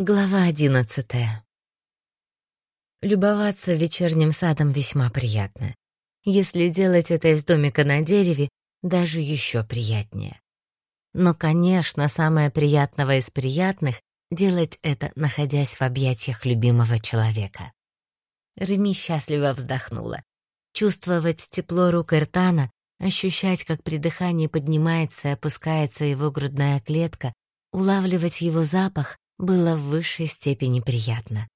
Глава одиннадцатая. Любоваться вечерним садом весьма приятно. Если делать это из домика на дереве, даже еще приятнее. Но, конечно, самое приятного из приятных — делать это, находясь в объятиях любимого человека. Реми счастливо вздохнула. Чувствовать тепло рук Эртана, ощущать, как при дыхании поднимается и опускается его грудная клетка, улавливать его запах было в высшей степени приятно.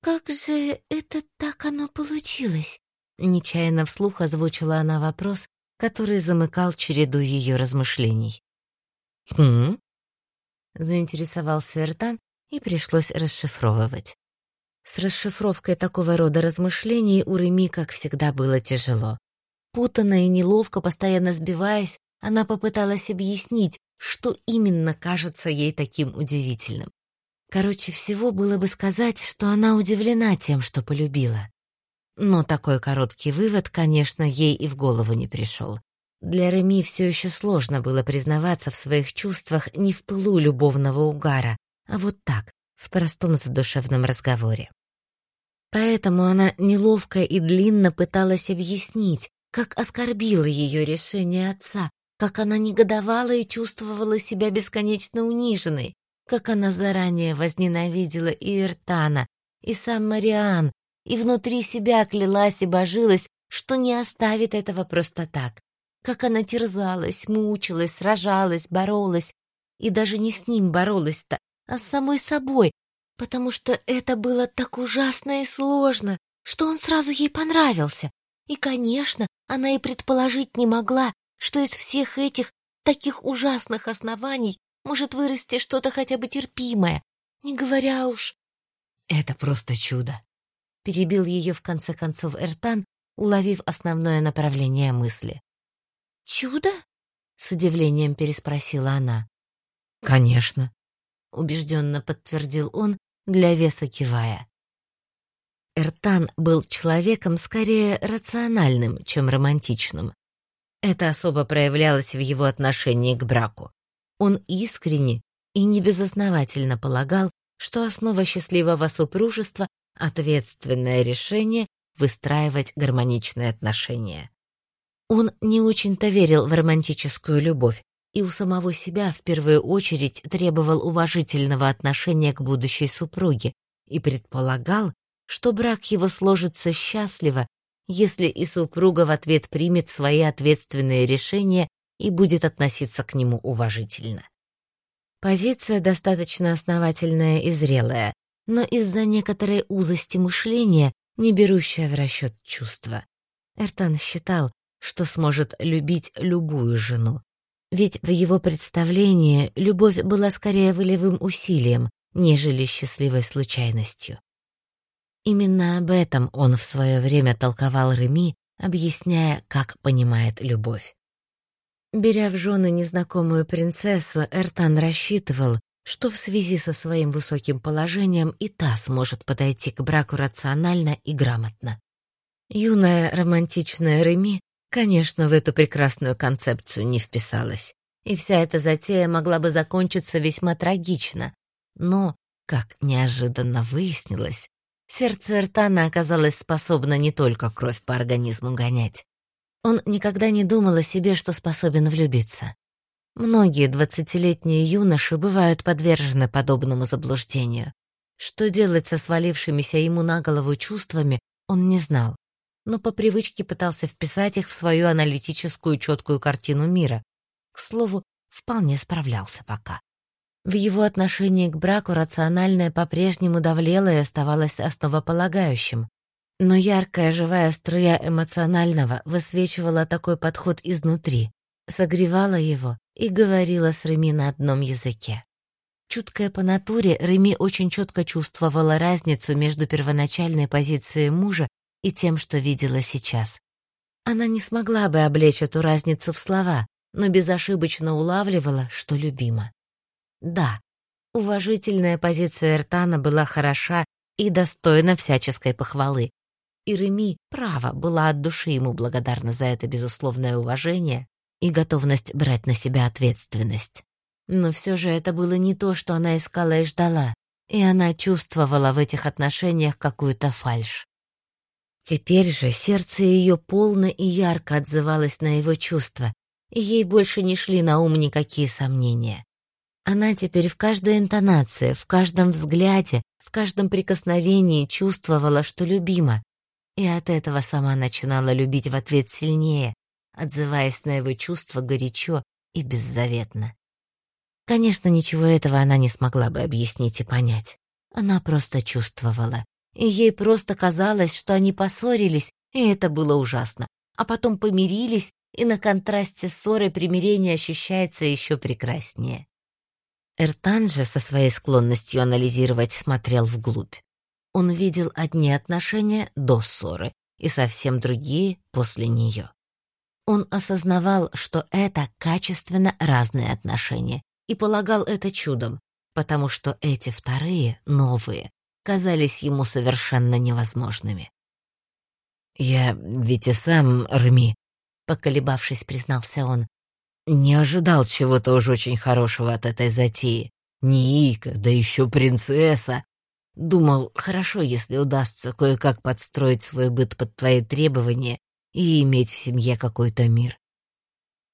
«Как же это так оно получилось?» Нечаянно вслух озвучила она вопрос, который замыкал череду ее размышлений. «Хм?» Заинтересовался Эртан, и пришлось расшифровывать. С расшифровкой такого рода размышлений у Реми, как всегда, было тяжело. Путанно и неловко, постоянно сбиваясь, она попыталась объяснить, что именно кажется ей таким удивительным. Короче всего было бы сказать, что она удивлена тем, что полюбила. Но такой короткий вывод, конечно, ей и в голову не пришел. Для Реми все еще сложно было признаваться в своих чувствах не в пылу любовного угара, а вот так, в простом задушевном разговоре. Поэтому она неловко и длинно пыталась объяснить, как оскорбило ее решение отца, как она негодовала и чувствовала себя бесконечно униженной, как она заранее возненавидела и Иртана, и сам Мариан, и внутри себя клялась и божилась, что не оставит этого просто так. Как она терзалась, мучилась, сражалась, боролась, и даже не с ним боролась-то, а с самой собой, потому что это было так ужасно и сложно, что он сразу ей понравился. И, конечно, она и предположить не могла, что из всех этих таких ужасных оснований может вырасти что-то хотя бы терпимое, не говоря уж... Это просто чудо. Перебил ее в конце концов Эртан, уловив основное направление мысли. «Чудо?» — с удивлением переспросила она. «Конечно», — убежденно подтвердил он, для веса кивая. Эртан был человеком скорее рациональным, чем романтичным. Это особо проявлялось в его отношении к браку. Он искренне и небезосновательно полагал, что основа счастливого супружества — ответственное решение выстраивать гармоничные отношения. Он не очень-то верил в романтическую любовь и у самого себя в первую очередь требовал уважительного отношения к будущей супруге и предполагал, что брак его сложится счастливо, если и супруга в ответ примет свои ответственные решения и будет относиться к нему уважительно. Позиция достаточно основательная и зрелая, но из-за некоторой узости мышления, не берущая в расчет чувства. Эртан считал, что сможет любить любую жену. Ведь в его представлении любовь была скорее волевым усилием, нежели счастливой случайностью. Именно об этом он в свое время толковал Реми, объясняя, как понимает любовь. Беря в жены незнакомую принцессу, Эртан рассчитывал, что в связи со своим высоким положением и та сможет подойти к браку рационально и грамотно. Юная романтичная Реми, конечно, в эту прекрасную концепцию не вписалась, и вся эта затея могла бы закончиться весьма трагично, но, как неожиданно выяснилось, сердце Эртана оказалось способно не только кровь по организму гонять, он никогда не думал о себе, что способен влюбиться. Многие двадцатилетние юноши бывают подвержены подобному заблуждению. Что делать со свалившимися ему на голову чувствами, он не знал, но по привычке пытался вписать их в свою аналитическую четкую картину мира. К слову, вполне справлялся пока. В его отношении к браку рациональное по-прежнему давлело и оставалось основополагающим. Но яркая живая струя эмоционального высвечивала такой подход изнутри, согревала его и говорила с Реми на одном языке. Чуткая по натуре, Реми очень четко чувствовала разницу между первоначальной позицией мужа и тем, что видела сейчас. Она не смогла бы облечь эту разницу в слова, но безошибочно улавливала, что любима. Да, уважительная позиция Эртана была хороша и достойна всяческой похвалы, и Реми, право, была от души ему благодарна за это безусловное уважение и готовность брать на себя ответственность. Но все же это было не то, что она искала и ждала. и она чувствовала в этих отношениях какую-то фальшь. Теперь же сердце ее полно и ярко отзывалось на его чувства, и ей больше не шли на ум никакие сомнения. Она теперь в каждой интонации, в каждом взгляде, в каждом прикосновении чувствовала, что любима, и от этого сама начинала любить в ответ сильнее, отзываясь на его чувства горячо и беззаветно. Конечно, ничего этого она не смогла бы объяснить и понять. Она просто чувствовала. И ей просто казалось, что они поссорились, и это было ужасно. А потом помирились, и на контрасте ссоры примирение ощущается еще прекраснее. Эртан же со своей склонностью анализировать смотрел вглубь. Он видел одни отношения до ссоры и совсем другие после нее. Он осознавал, что это качественно разные отношения, и полагал это чудом, потому что эти вторые, новые, казались ему совершенно невозможными. «Я ведь и сам, Реми», — поколебавшись, признался он, «не ожидал чего-то уж очень хорошего от этой затеи. Ника, да еще принцесса. Думал, хорошо, если удастся кое-как подстроить свой быт под твои требования и иметь в семье какой-то мир.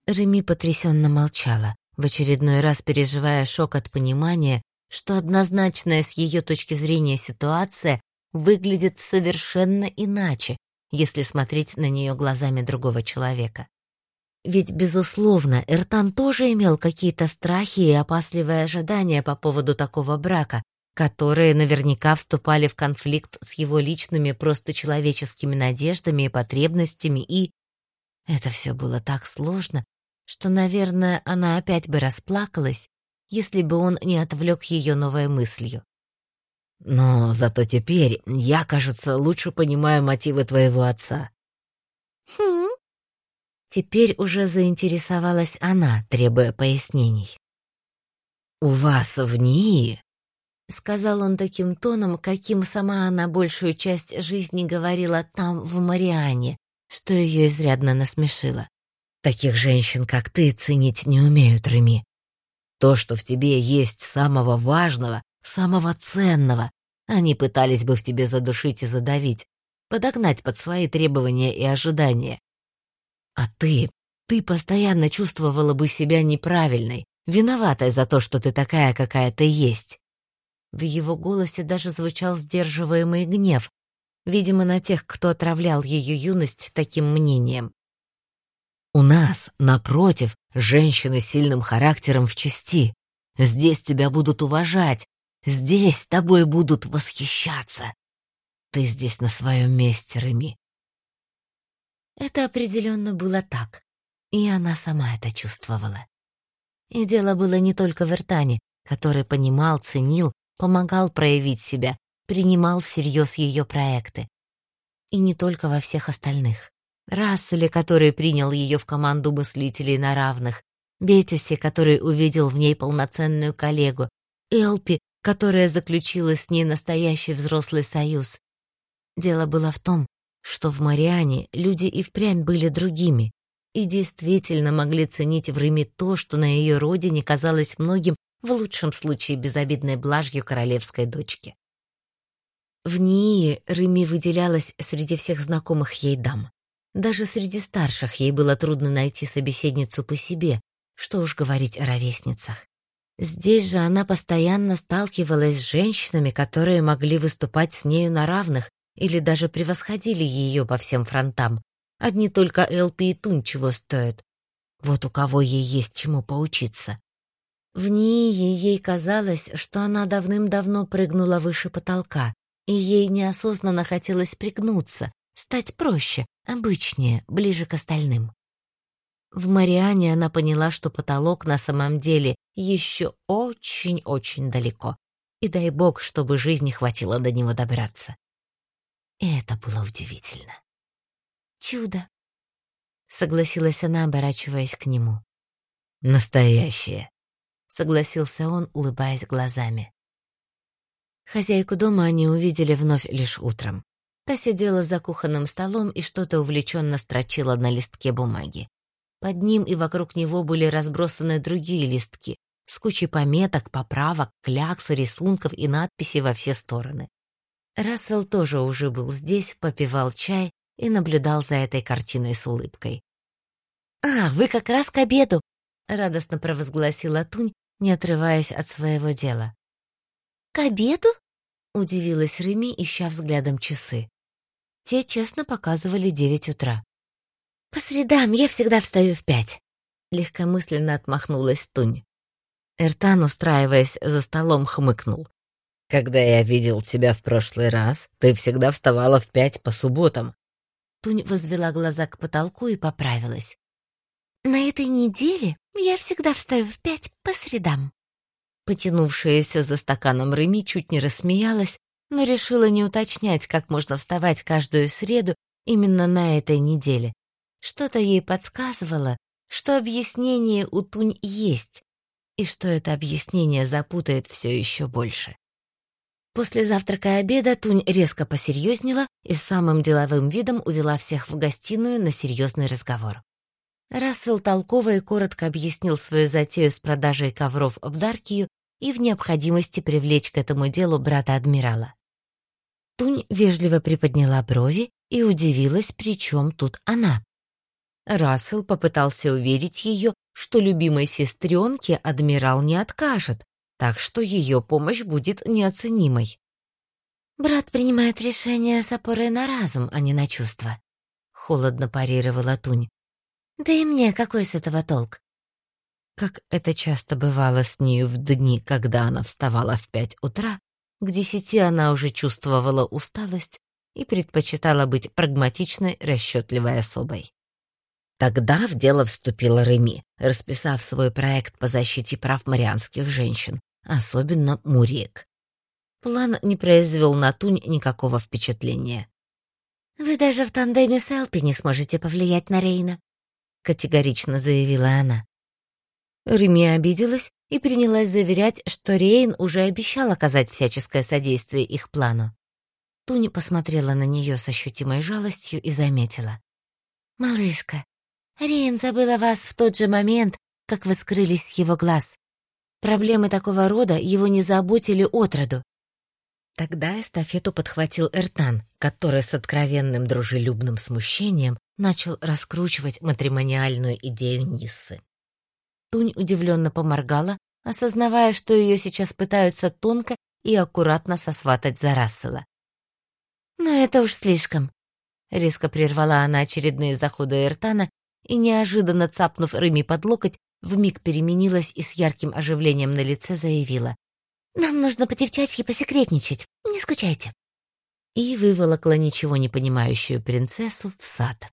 Реми потрясенно молчала, в очередной раз переживая шок от понимания, что однозначная с ее точки зрения ситуация выглядит совершенно иначе, если смотреть на нее глазами другого человека. Ведь, безусловно, Эртан тоже имел какие-то страхи и опасливые ожидания по поводу такого брака, которые наверняка вступали в конфликт с его личными просто человеческими надеждами и потребностями, и... Это все было так сложно, что, наверное, она опять бы расплакалась, если бы он не отвлек ее новой мыслью. «Но зато теперь я, кажется, лучше понимаю мотивы твоего отца». Теперь уже заинтересовалась она, требуя пояснений. «У вас в НИИ — сказал он таким тоном, каким сама она большую часть жизни говорила там, в Мариане, что ее изрядно насмешило. «Таких женщин, как ты, ценить не умеют, Реми. То, что в тебе есть самого важного, самого ценного, они пытались бы в тебе задушить и задавить, подогнать под свои требования и ожидания. А ты, ты постоянно чувствовала бы себя неправильной, виноватой за то, что ты такая, какая ты есть. В его голосе даже звучал сдерживаемый гнев, видимо, на тех, кто отравлял ее юность таким мнением. «У нас, напротив, женщины с сильным характером в чести. Здесь тебя будут уважать, здесь тобой будут восхищаться. Ты здесь на своем месте, Реми». Это определенно было так, и она сама это чувствовала. И дело было не только в Эртане, который понимал, ценил помогал проявить себя, принимал всерьез ее проекты. И не только во всех остальных. Расселе, который принял ее в команду мыслителей на равных, Бетюсе, который увидел в ней полноценную коллегу, Элпи, которая заключила с ней настоящий взрослый союз. Дело было в том, что в Мариане люди и впрямь были другими и действительно могли ценить в Риме то, что на ее родине казалось многим в лучшем случае безобидной блажью королевской дочки. В ней Реми выделялась среди всех знакомых ей дам. Даже среди старших ей было трудно найти собеседницу по себе, что уж говорить о ровесницах. Здесь же она постоянно сталкивалась с женщинами, которые могли выступать с нею на равных или даже превосходили ее по всем фронтам. Одни только Элпи и Тун чего стоят. Вот у кого ей есть чему поучиться. В ней ей казалось, что она давным-давно прыгнула выше потолка, и ей неосознанно хотелось пригнуться, стать проще, обычнее, ближе к остальным. В Мариане она поняла, что потолок на самом деле еще очень-очень далеко, и дай бог, чтобы жизни хватило до него добраться. И это было удивительно. «Чудо!» — согласилась она, оборачиваясь к нему. «Настоящее!» согласился он, улыбаясь глазами. Хозяйку дома они увидели вновь лишь утром. Та сидела за кухонным столом и что-то увлеченно строчила на листке бумаги. Под ним и вокруг него были разбросаны другие листки, с кучей пометок, поправок, клякс, рисунков и надписей во все стороны. Рассел тоже уже был здесь, попивал чай и наблюдал за этой картиной с улыбкой. «А, вы как раз к обеду!» — радостно провозгласила Тунь, не отрываясь от своего дела. «К обеду?» — удивилась Реми, ища взглядом часы. Те честно показывали девять утра. «По средам я всегда встаю в пять», — легкомысленно отмахнулась Тунь. Эртан, устраиваясь за столом, хмыкнул. «Когда я видел тебя в прошлый раз, ты всегда вставала в пять по субботам». Тунь возвела глаза к потолку и поправилась. «На этой неделе я всегда встаю в пять по средам». Потянувшаяся за стаканом Реми чуть не рассмеялась, но решила не уточнять, как можно вставать каждую среду именно на этой неделе. Что-то ей подсказывало, что объяснение у Тунь есть, и что это объяснение запутает все еще больше. После завтрака и обеда Тунь резко посерьезнела и самым деловым видом увела всех в гостиную на серьезный разговор. Рассел толково и коротко объяснил свою затею с продажей ковров в Даркию и в необходимости привлечь к этому делу брата адмирала. Тунь вежливо приподняла брови и удивилась, при чем тут она. Рассел попытался уверить ее, что любимой сестренке адмирал не откажет, так что ее помощь будет неоценимой. «Брат принимает решение с опорой на разум, а не на чувства», — холодно парировала Тунь. «Да и мне какой с этого толк? Как это часто бывало с нею в дни, когда она вставала в пять утра, к десяти она уже чувствовала усталость и предпочитала быть прагматичной, расчетливой особой. Тогда в дело вступила Реми, расписав свой проект по защите прав марианских женщин, особенно Мурик. План не произвел на Тунь никакого впечатления. «Вы даже в тандеме с Элпи не сможете повлиять на Рейна», — категорично заявила она. Реми обиделась и принялась заверять, что Рейн уже обещал оказать всяческое содействие их плану. Туни посмотрела на нее с ощутимой жалостью и заметила. «Малышка, Рейн забыл о вас в тот же момент, как вы скрылись с его глаз. Проблемы такого рода его не заботили отроду. Тогда эстафету подхватил Эртан, который с откровенным дружелюбным смущением начал раскручивать матримониальную идею Ниссы. Тунь удивленно поморгала, осознавая, что ее сейчас пытаются тонко и аккуратно сосватать за Рассела. «Но это уж слишком», — резко прервала она очередные заходы Эртана и, неожиданно цапнув Рыми под локоть, вмиг переменилась и с ярким оживлением на лице заявила. «Нам нужно по девчачьи посекретничать, не скучайте». И выволокла ничего не понимающую принцессу в сад.